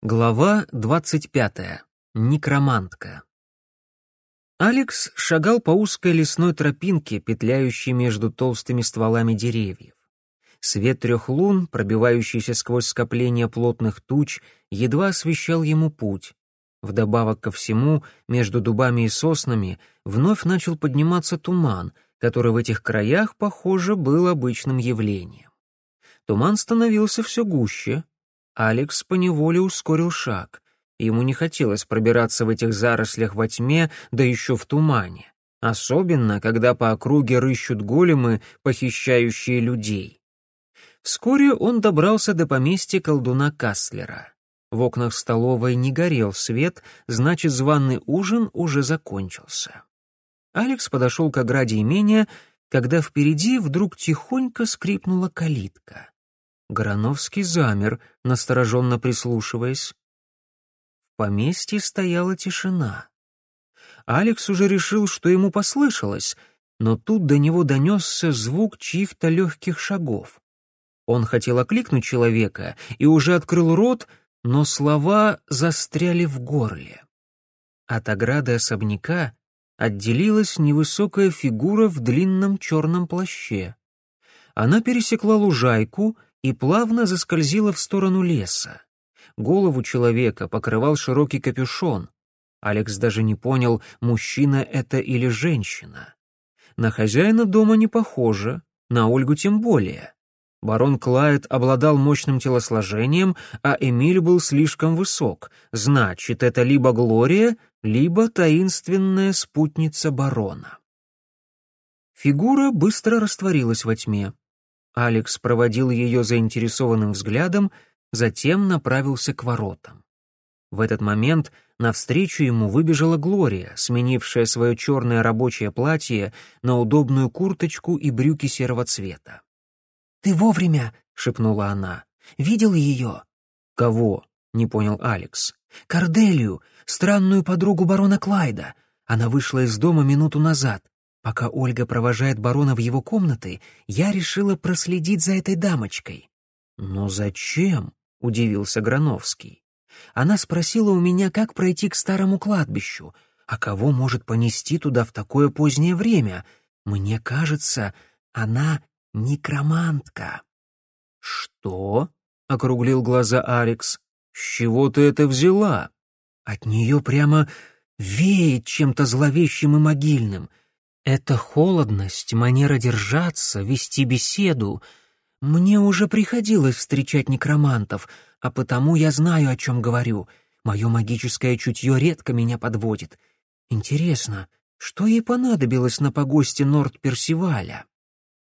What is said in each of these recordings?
Глава двадцать пятая. Некромантка. Алекс шагал по узкой лесной тропинке, петляющей между толстыми стволами деревьев. Свет трех лун, пробивающийся сквозь скопление плотных туч, едва освещал ему путь. Вдобавок ко всему, между дубами и соснами вновь начал подниматься туман, который в этих краях, похоже, был обычным явлением. Туман становился все гуще, Алекс поневоле ускорил шаг. Ему не хотелось пробираться в этих зарослях во тьме, да еще в тумане. Особенно, когда по округе рыщут големы, похищающие людей. Вскоре он добрался до поместья колдуна Каслера. В окнах столовой не горел свет, значит, званый ужин уже закончился. Алекс подошел к ограде имения, когда впереди вдруг тихонько скрипнула калитка. Грановский замер, настороженно прислушиваясь. В поместье стояла тишина. Алекс уже решил, что ему послышалось, но тут до него донесся звук чьих-то легких шагов. Он хотел окликнуть человека и уже открыл рот, но слова застряли в горле. От ограды особняка отделилась невысокая фигура в длинном черном плаще. Она пересекла лужайку — и плавно заскользила в сторону леса. Голову человека покрывал широкий капюшон. Алекс даже не понял, мужчина это или женщина. На хозяина дома не похоже, на Ольгу тем более. Барон Клайд обладал мощным телосложением, а Эмиль был слишком высок. Значит, это либо Глория, либо таинственная спутница барона. Фигура быстро растворилась во тьме. Алекс проводил ее заинтересованным взглядом, затем направился к воротам. В этот момент навстречу ему выбежала Глория, сменившая свое черное рабочее платье на удобную курточку и брюки серого цвета. «Ты вовремя!» — шепнула она. «Видел ее?» «Кого?» — не понял Алекс. «Корделию, странную подругу барона Клайда. Она вышла из дома минуту назад. Пока Ольга провожает барона в его комнаты, я решила проследить за этой дамочкой. «Но зачем?» — удивился Грановский. Она спросила у меня, как пройти к старому кладбищу, а кого может понести туда в такое позднее время. Мне кажется, она некромантка. «Что?» — округлил глаза Алекс. «С чего ты это взяла?» От нее прямо веет чем-то зловещим и могильным. Эта холодность, манера держаться, вести беседу. Мне уже приходилось встречать некромантов, а потому я знаю, о чем говорю. Мое магическое чутье редко меня подводит. Интересно, что ей понадобилось на погосте Норд-Персиваля?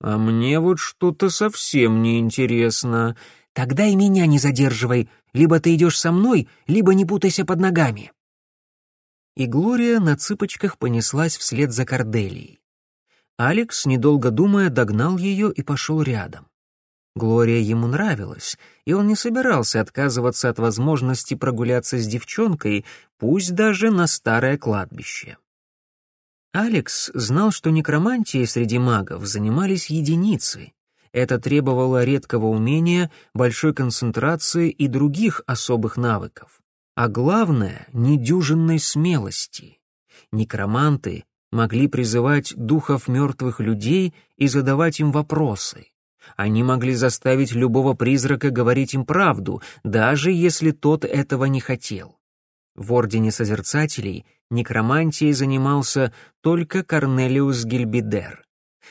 А мне вот что-то совсем не интересно. Тогда и меня не задерживай. Либо ты идешь со мной, либо не путайся под ногами и Глория на цыпочках понеслась вслед за Корделией. Алекс, недолго думая, догнал ее и пошел рядом. Глория ему нравилась, и он не собирался отказываться от возможности прогуляться с девчонкой, пусть даже на старое кладбище. Алекс знал, что некромантией среди магов занимались единицы. Это требовало редкого умения, большой концентрации и других особых навыков а главное — недюжинной смелости. Некроманты могли призывать духов мертвых людей и задавать им вопросы. Они могли заставить любого призрака говорить им правду, даже если тот этого не хотел. В Ордене Созерцателей некромантией занимался только Корнелиус Гильбидер.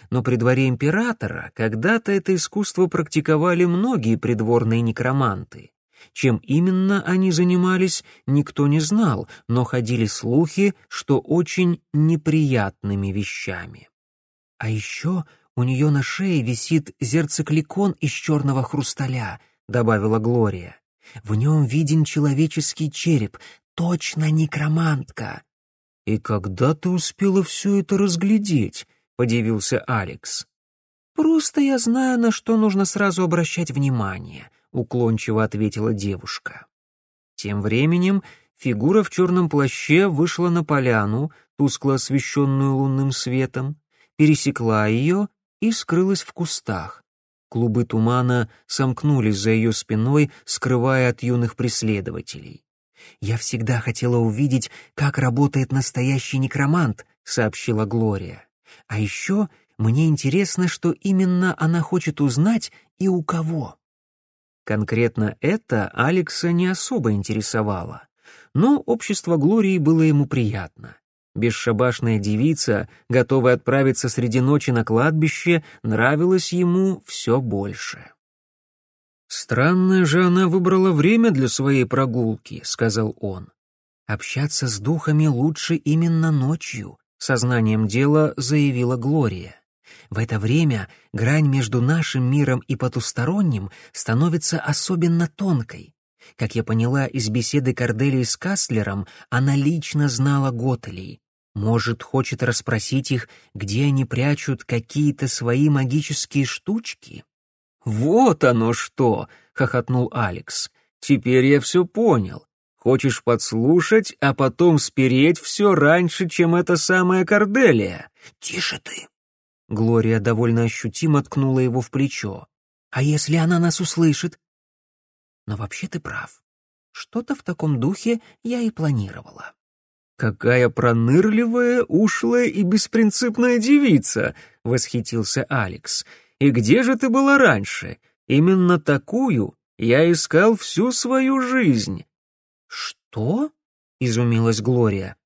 Но при дворе императора когда-то это искусство практиковали многие придворные некроманты. Чем именно они занимались, никто не знал, но ходили слухи, что очень неприятными вещами. А еще у нее на шее висит зерцекликон из черного хрусталя, добавила Глория. В нем виден человеческий череп, точно некромантка. И когда ты успела все это разглядеть? подивился Алекс. Просто я знаю, на что нужно сразу обращать внимание, — уклончиво ответила девушка. Тем временем фигура в черном плаще вышла на поляну, тускло освещенную лунным светом, пересекла ее и скрылась в кустах. Клубы тумана сомкнулись за ее спиной, скрывая от юных преследователей. «Я всегда хотела увидеть, как работает настоящий некромант», — сообщила Глория. «А еще мне интересно, что именно она хочет узнать и у кого». Конкретно это Алекса не особо интересовало, но общество Глории было ему приятно. Бесшабашная девица, готовая отправиться среди ночи на кладбище, нравилась ему все больше. «Странное же она выбрала время для своей прогулки», — сказал он. «Общаться с духами лучше именно ночью», — сознанием дела заявила Глория. «В это время грань между нашим миром и потусторонним становится особенно тонкой. Как я поняла из беседы Корделии с Каслером, она лично знала Готелей. Может, хочет расспросить их, где они прячут какие-то свои магические штучки? «Вот оно что!» — хохотнул Алекс. «Теперь я все понял. Хочешь подслушать, а потом спереть все раньше, чем эта самая Корделия?» «Тише ты!» Глория довольно ощутимо ткнула его в плечо. «А если она нас услышит?» «Но вообще ты прав. Что-то в таком духе я и планировала». «Какая пронырливая, ушлая и беспринципная девица!» — восхитился Алекс. «И где же ты была раньше? Именно такую я искал всю свою жизнь». «Что?» — изумилась Глория.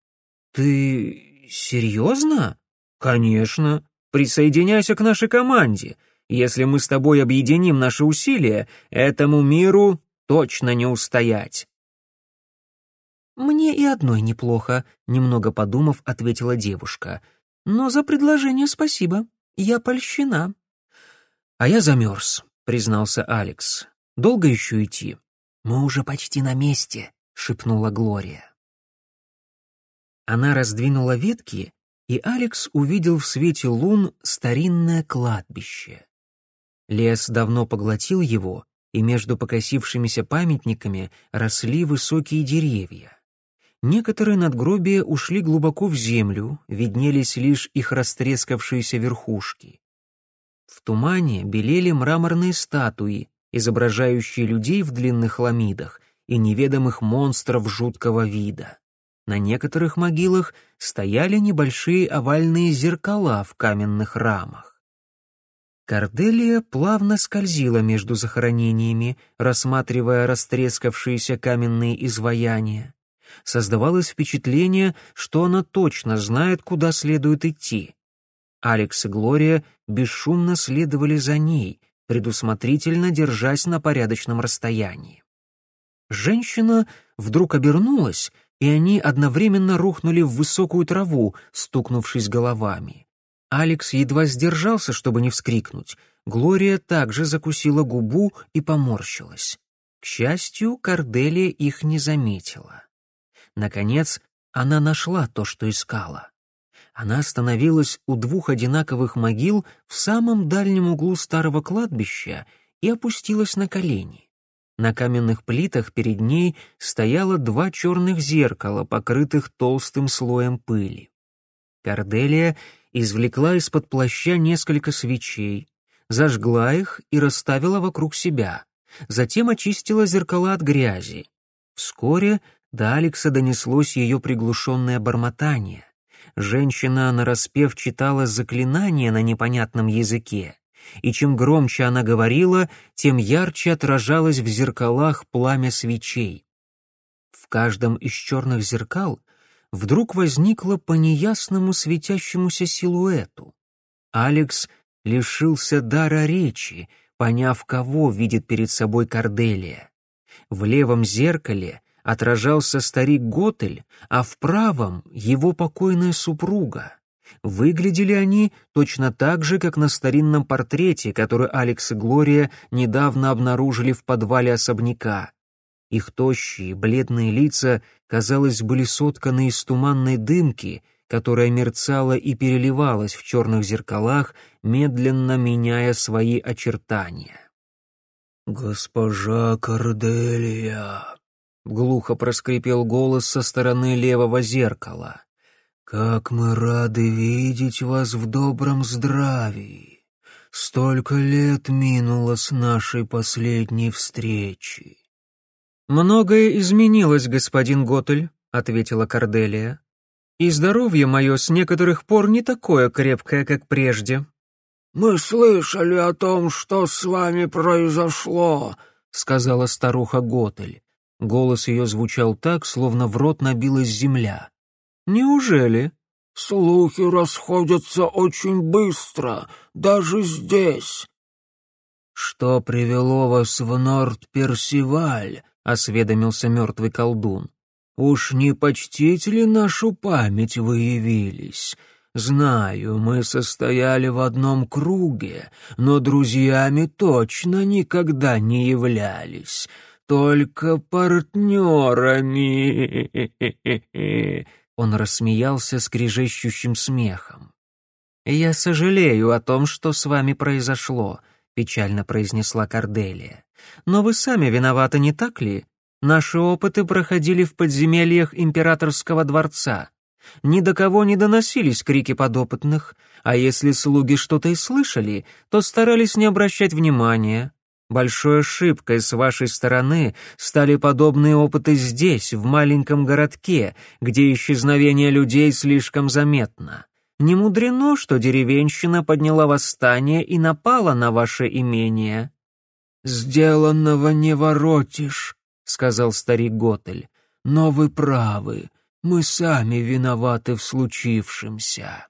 «Ты серьезно?» «Конечно. Присоединяйся к нашей команде. Если мы с тобой объединим наши усилия, этому миру точно не устоять». «Мне и одной неплохо», — немного подумав, ответила девушка. «Но за предложение спасибо. Я польщена». «А я замерз», — признался Алекс. «Долго еще идти?» «Мы уже почти на месте», — шепнула Глория. Она раздвинула ветки, и Алекс увидел в свете лун старинное кладбище. Лес давно поглотил его, и между покосившимися памятниками росли высокие деревья. Некоторые надгробия ушли глубоко в землю, виднелись лишь их растрескавшиеся верхушки. В тумане белели мраморные статуи, изображающие людей в длинных ламидах и неведомых монстров жуткого вида. На некоторых могилах стояли небольшие овальные зеркала в каменных рамах. Корделия плавно скользила между захоронениями, рассматривая растрескавшиеся каменные изваяния создавалось впечатление, что она точно знает, куда следует идти. Алекс и Глория бесшумно следовали за ней, предусмотрительно держась на порядочном расстоянии. Женщина вдруг обернулась, и они одновременно рухнули в высокую траву, стукнувшись головами. Алекс едва сдержался, чтобы не вскрикнуть. Глория также закусила губу и поморщилась. К счастью, Корделия их не заметила. Наконец, она нашла то, что искала. Она остановилась у двух одинаковых могил в самом дальнем углу старого кладбища и опустилась на колени. На каменных плитах перед ней стояло два черных зеркала, покрытых толстым слоем пыли. Корделия извлекла из-под плаща несколько свечей, зажгла их и расставила вокруг себя, затем очистила зеркала от грязи. Вскоре до Алекса донеслось ее приглушенное бормотание. Женщина нараспев читала заклинание на непонятном языке, и чем громче она говорила, тем ярче отражалось в зеркалах пламя свечей. В каждом из черных зеркал вдруг возникло по неясному светящемуся силуэту. Алекс лишился дара речи, поняв, кого видит перед собой Корделия. В левом зеркале отражался старик Готель, а в правом — его покойная супруга. Выглядели они точно так же, как на старинном портрете, который Алекс и Глория недавно обнаружили в подвале особняка. Их тощие, бледные лица, казалось, были сотканы из туманной дымки, которая мерцала и переливалась в черных зеркалах, медленно меняя свои очертания. «Госпожа Корделия», — глухо проскрипел голос со стороны левого зеркала. «Как мы рады видеть вас в добром здравии! Столько лет минуло с нашей последней встречи». «Многое изменилось, господин Готель», — ответила Корделия. «И здоровье мое с некоторых пор не такое крепкое, как прежде». «Мы слышали о том, что с вами произошло», — сказала старуха Готель. Голос ее звучал так, словно в рот набилась земля. «Неужели?» «Слухи расходятся очень быстро, даже здесь». «Что привело вас в Норд-Персиваль?» — осведомился мертвый колдун. «Уж не почтите ли нашу память вы явились? Знаю, мы состояли в одном круге, но друзьями точно никогда не являлись, только партнерами». Он рассмеялся скрежещущим смехом. «Я сожалею о том, что с вами произошло», — печально произнесла Корделия. «Но вы сами виноваты, не так ли? Наши опыты проходили в подземельях императорского дворца. Ни до кого не доносились крики подопытных, а если слуги что-то и слышали, то старались не обращать внимания. Большой ошибкой с вашей стороны стали подобные опыты здесь, в маленьком городке, где исчезновение людей слишком заметно. Не мудрено, что деревенщина подняла восстание и напала на ваше имение». «Сделанного не воротишь», — сказал старик Готель. «Но вы правы, мы сами виноваты в случившемся.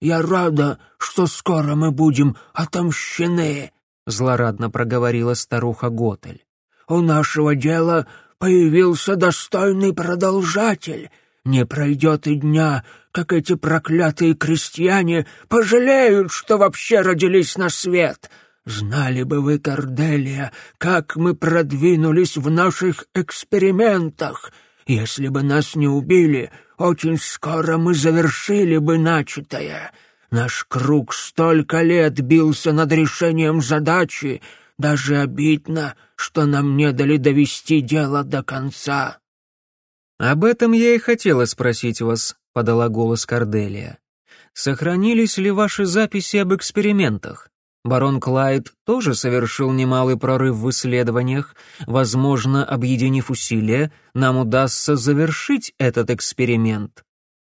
Я рада, что скоро мы будем отомщены», — злорадно проговорила старуха Готель. «У нашего дела появился достойный продолжатель. Не пройдет и дня, как эти проклятые крестьяне пожалеют, что вообще родились на свет. Знали бы вы, Корделия, как мы продвинулись в наших экспериментах. Если бы нас не убили, очень скоро мы завершили бы начатое». Наш круг столько лет бился над решением задачи, даже обидно, что нам не дали довести дело до конца». «Об этом я и хотела спросить вас», — подала голос Корделия. «Сохранились ли ваши записи об экспериментах? Барон Клайд тоже совершил немалый прорыв в исследованиях. Возможно, объединив усилия, нам удастся завершить этот эксперимент».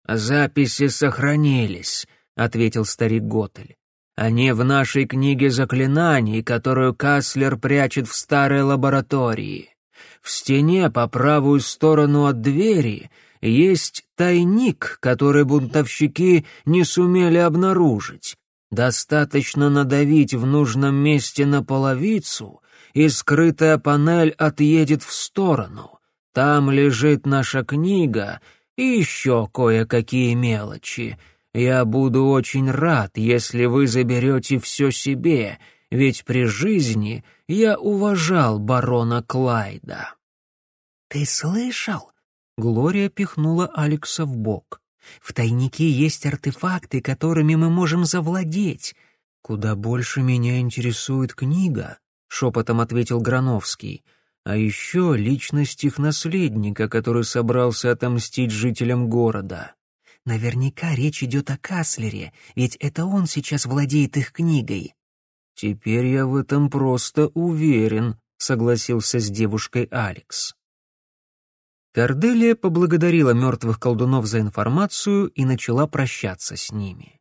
«Записи сохранились», ответил старик Готель. Они в нашей книге заклинаний, которую Каслер прячет в старой лаборатории. В стене по правую сторону от двери есть тайник, который бунтовщики не сумели обнаружить. Достаточно надавить в нужном месте на половицу, и скрытая панель отъедет в сторону. Там лежит наша книга и еще кое-какие мелочи — я буду очень рад, если вы заберете все себе, ведь при жизни я уважал барона Клайда». «Ты слышал?» — Глория пихнула Алекса в бок. «В тайнике есть артефакты, которыми мы можем завладеть». «Куда больше меня интересует книга», — шепотом ответил Грановский. «А еще личность их наследника, который собрался отомстить жителям города». Наверняка речь идет о Каслере, ведь это он сейчас владеет их книгой. Теперь я в этом просто уверен, согласился с девушкой Алекс. Корделия поблагодарила мертвых колдунов за информацию и начала прощаться с ними.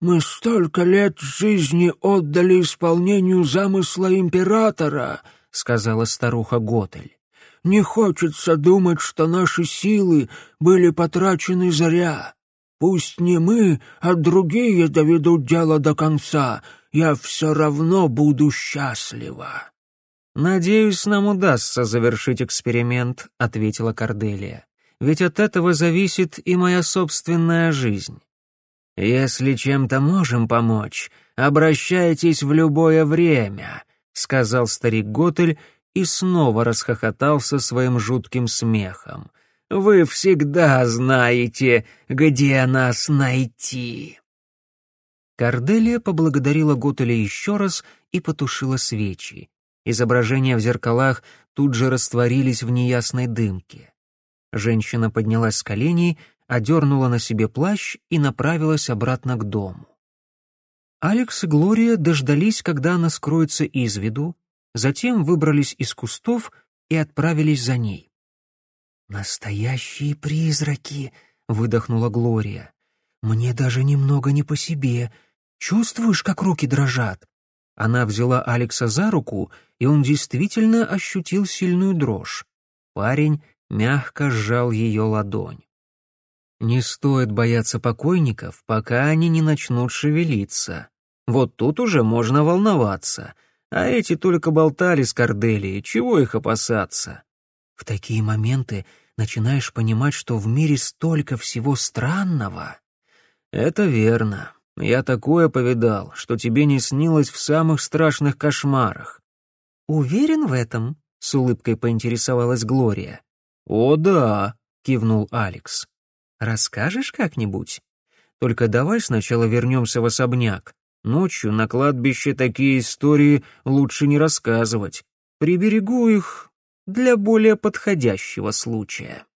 «Мы столько лет жизни отдали исполнению замысла императора», — сказала старуха Готель. «Не хочется думать, что наши силы были потрачены зря. Пусть не мы, а другие доведут дело до конца, я все равно буду счастлива». «Надеюсь, нам удастся завершить эксперимент», — ответила Корделия. «Ведь от этого зависит и моя собственная жизнь». «Если чем-то можем помочь, обращайтесь в любое время», — сказал старик Готель и снова расхохотался своим жутким смехом. Вы всегда знаете, где нас найти». Корделия поблагодарила Готеля еще раз и потушила свечи. Изображения в зеркалах тут же растворились в неясной дымке. Женщина поднялась с коленей, одернула на себе плащ и направилась обратно к дому. Алекс и Глория дождались, когда она скроется из виду, затем выбрались из кустов и отправились за ней. «Настоящие призраки!» — выдохнула Глория. «Мне даже немного не по себе. Чувствуешь, как руки дрожат?» Она взяла Алекса за руку, и он действительно ощутил сильную дрожь. Парень мягко сжал ее ладонь. Не стоит бояться покойников, пока они не начнут шевелиться. Вот тут уже можно волноваться. А эти только болтали с Корделией, чего их опасаться? В такие моменты начинаешь понимать, что в мире столько всего странного. Это верно. Я такое повидал, что тебе не снилось в самых страшных кошмарах. Уверен в этом? С улыбкой поинтересовалась Глория. О да, кивнул Алекс. Расскажешь как-нибудь? Только давай сначала вернемся в особняк. Ночью на кладбище такие истории лучше не рассказывать. Приберегу их для более подходящего случая.